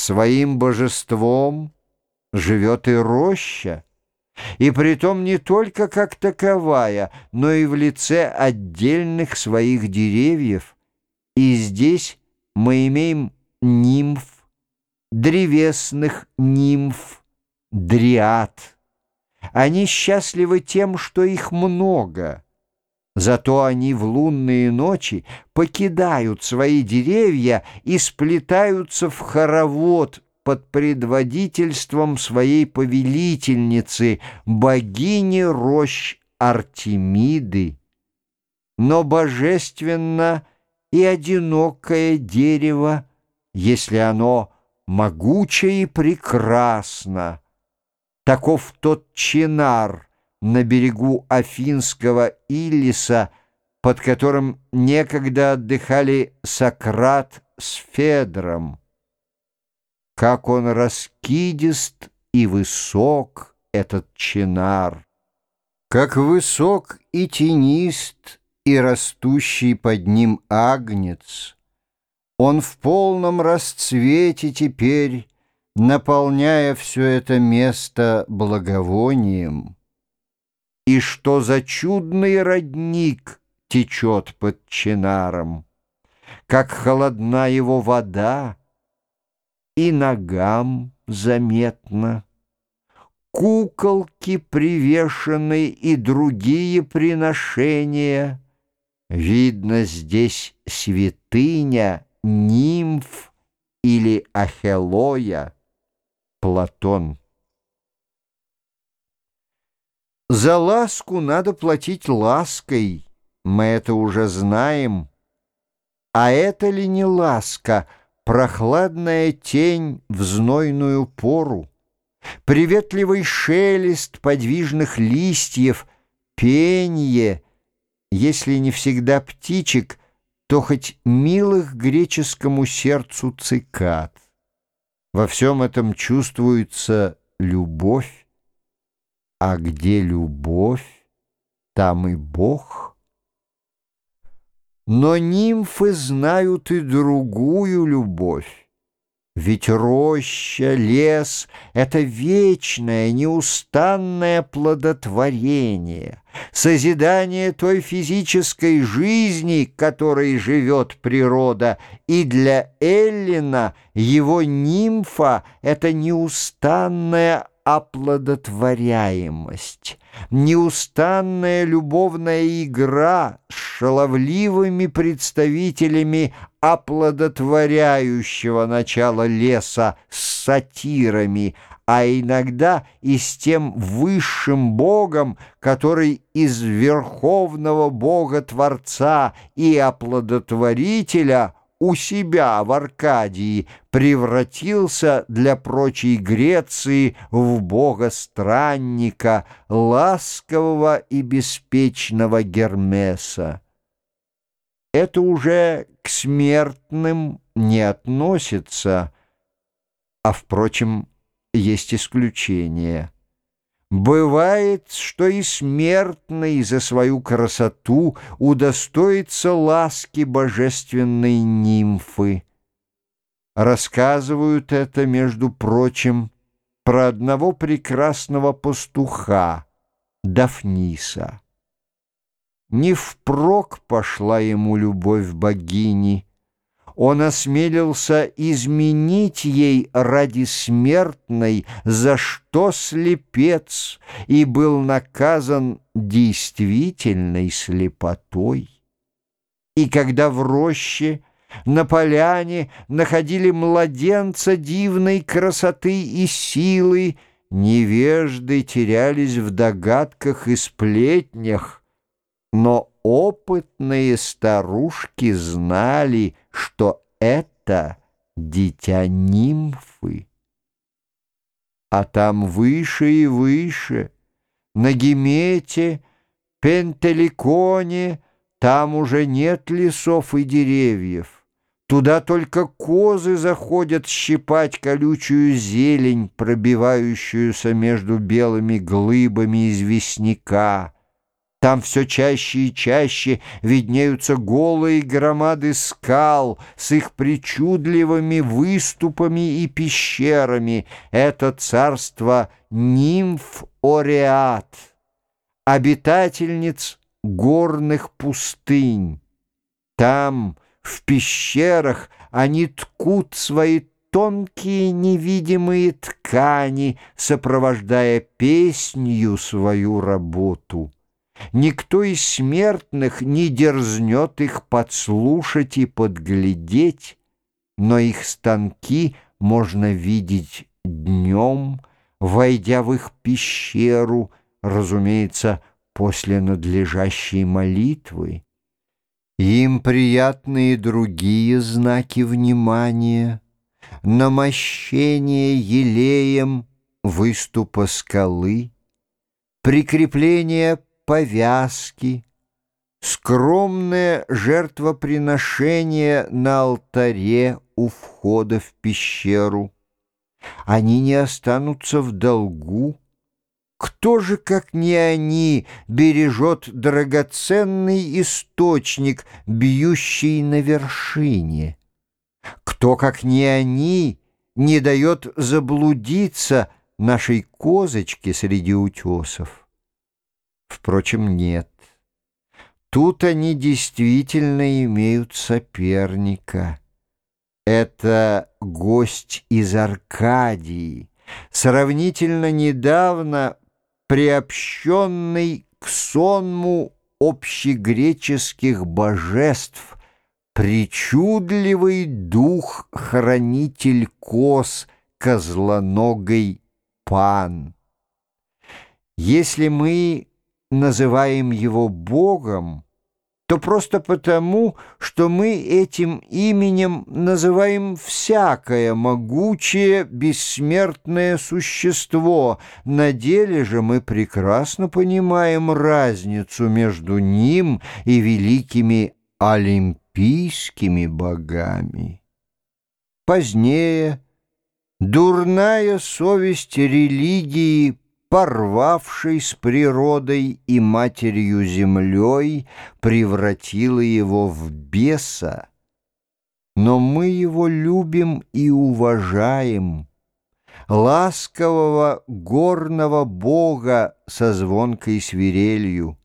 Своим божеством живет и роща, и притом не только как таковая, но и в лице отдельных своих деревьев. И здесь мы имеем нимф, древесных нимф, дриад. Они счастливы тем, что их много. Зато они в лунные ночи покидают свои деревья и сплетаются в хоровод под предводительством своей повелительницы, богини рощ Артемиды. Но божественно и одинокое дерево, если оно могучее и прекрасно. Таков тот чинар на берегу Афинского Иллиса, под которым некогда отдыхали Сократ с Федром. Как он раскидист и высок, этот чинар, как высок и тенист, и растущий под ним агнец. Он в полном расцвете теперь, наполняя все это место благовонием. И что за чудный родник течет под чинаром, как холодна его вода, и ногам заметно. Куколки привешены и другие приношения. Видно здесь святыня, нимф или ахелоя, Платон. За ласку надо платить лаской, мы это уже знаем. А это ли не ласка — Прохладная тень в знойную пору, Приветливый шелест подвижных листьев, Пенье, если не всегда птичек, То хоть милых греческому сердцу цикад. Во всем этом чувствуется любовь, А где любовь, там и Бог — но нимфы знают и другую любовь. Ведь роща, лес — это вечное, неустанное плодотворение, созидание той физической жизни, которой живет природа, и для Эллина его нимфа — это неустанная оплодотворяемость, неустанная любовная игра с шаловливыми представителями оплодотворяющего начала леса с сатирами, а иногда и с тем высшим Богом, который из верховного Бога-творца и оплодотворителя – у себя в Аркадии превратился для прочей Греции в бога-странника, ласкового и беспечного Гермеса. Это уже к смертным не относится, а, впрочем, есть исключение. Бывает, что и смертный за свою красоту удостоится ласки божественной нимфы. Рассказывают это, между прочим, про одного прекрасного пастуха, Дафниса. Не впрок пошла ему любовь богини — он осмелился изменить ей ради смертной, за что слепец, и был наказан действительной слепотой. И когда в роще, на поляне находили младенца дивной красоты и силы, невежды терялись в догадках и сплетнях, но опытные старушки знали, что это дитя нимфы. А там выше и выше, на Гемете, Пентеликоне, там уже нет лесов и деревьев. Туда только козы заходят щипать колючую зелень, пробивающуюся между белыми глыбами известняка. Там все чаще и чаще виднеются голые громады скал с их причудливыми выступами и пещерами. Это царство нимф-ореат, обитательниц горных пустынь. Там, в пещерах, они ткут свои тонкие невидимые ткани, сопровождая песнью свою работу. Никто из смертных не дерзнет их подслушать и подглядеть, но их станки можно видеть днем, войдя в их пещеру, разумеется, после надлежащей молитвы. Им приятны и другие знаки внимания, намощение елеем выступа скалы, прикрепление повязки, скромное жертвоприношение на алтаре у входа в пещеру. Они не останутся в долгу. Кто же, как не они, бережет драгоценный источник, бьющий на вершине? Кто, как не они, не дает заблудиться нашей козочке среди утесов? Впрочем, нет. Тут они действительно имеют соперника. Это гость из Аркадии, сравнительно недавно приобщенный к сонму общегреческих божеств, причудливый дух-хранитель коз, козлоногой пан. Если мы называем его Богом, то просто потому, что мы этим именем называем всякое могучее, бессмертное существо. На деле же мы прекрасно понимаем разницу между ним и великими олимпийскими богами. Позднее дурная совесть религии порвавший с природой и матерью землей, превратила его в беса. Но мы его любим и уважаем, ласкового горного бога со звонкой свирелью.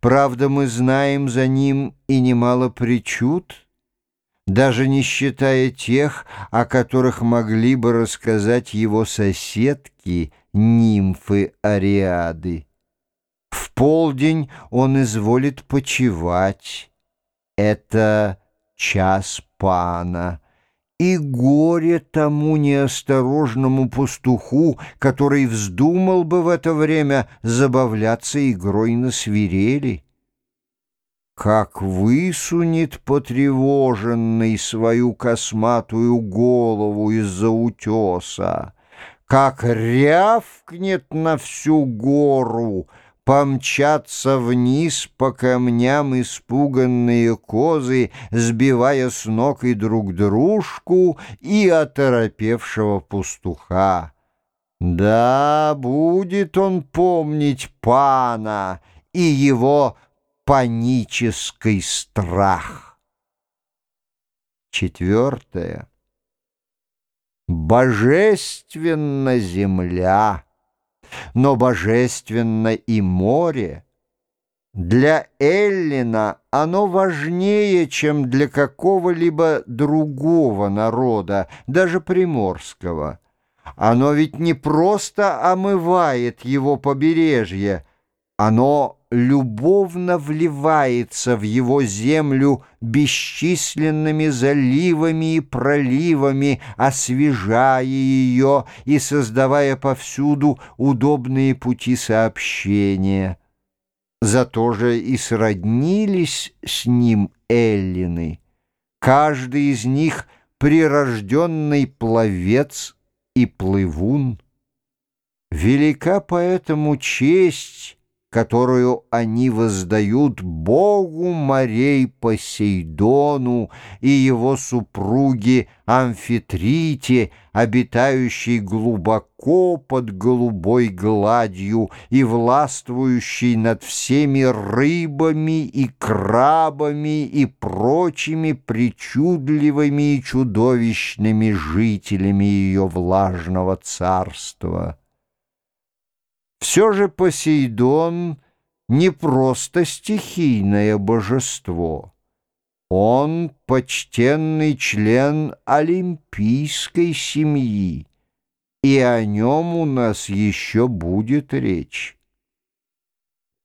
Правда, мы знаем за ним и немало причуд, даже не считая тех, о которых могли бы рассказать его соседки — нимфы Ариады. В полдень он изволит почевать. Это час пана. И горе тому неосторожному пастуху, который вздумал бы в это время забавляться игрой на свирели. Как высунет потревоженный свою косматую голову из-за утеса, как рявкнет на всю гору, Помчатся вниз по камням испуганные козы, Сбивая с ног и друг дружку, и оторопевшего пастуха. Да, будет он помнить пана и его панический страх. Четвертое. Божественна земля, но божественно и море. Для Эллина оно важнее, чем для какого-либо другого народа, даже приморского. Оно ведь не просто омывает его побережье, оно любовно вливается в его землю бесчисленными заливами и проливами, освежая ее и создавая повсюду удобные пути сообщения. Зато же и сроднились с ним эллины. Каждый из них прирожденный пловец и плывун. Велика поэтому честь, которую они воздают Богу морей Посейдону и его супруге Амфитрите, обитающей глубоко под голубой гладью и властвующей над всеми рыбами и крабами и прочими причудливыми и чудовищными жителями ее влажного царства. Все же Посейдон не просто стихийное божество. Он почтенный член олимпийской семьи, и о нем у нас еще будет речь.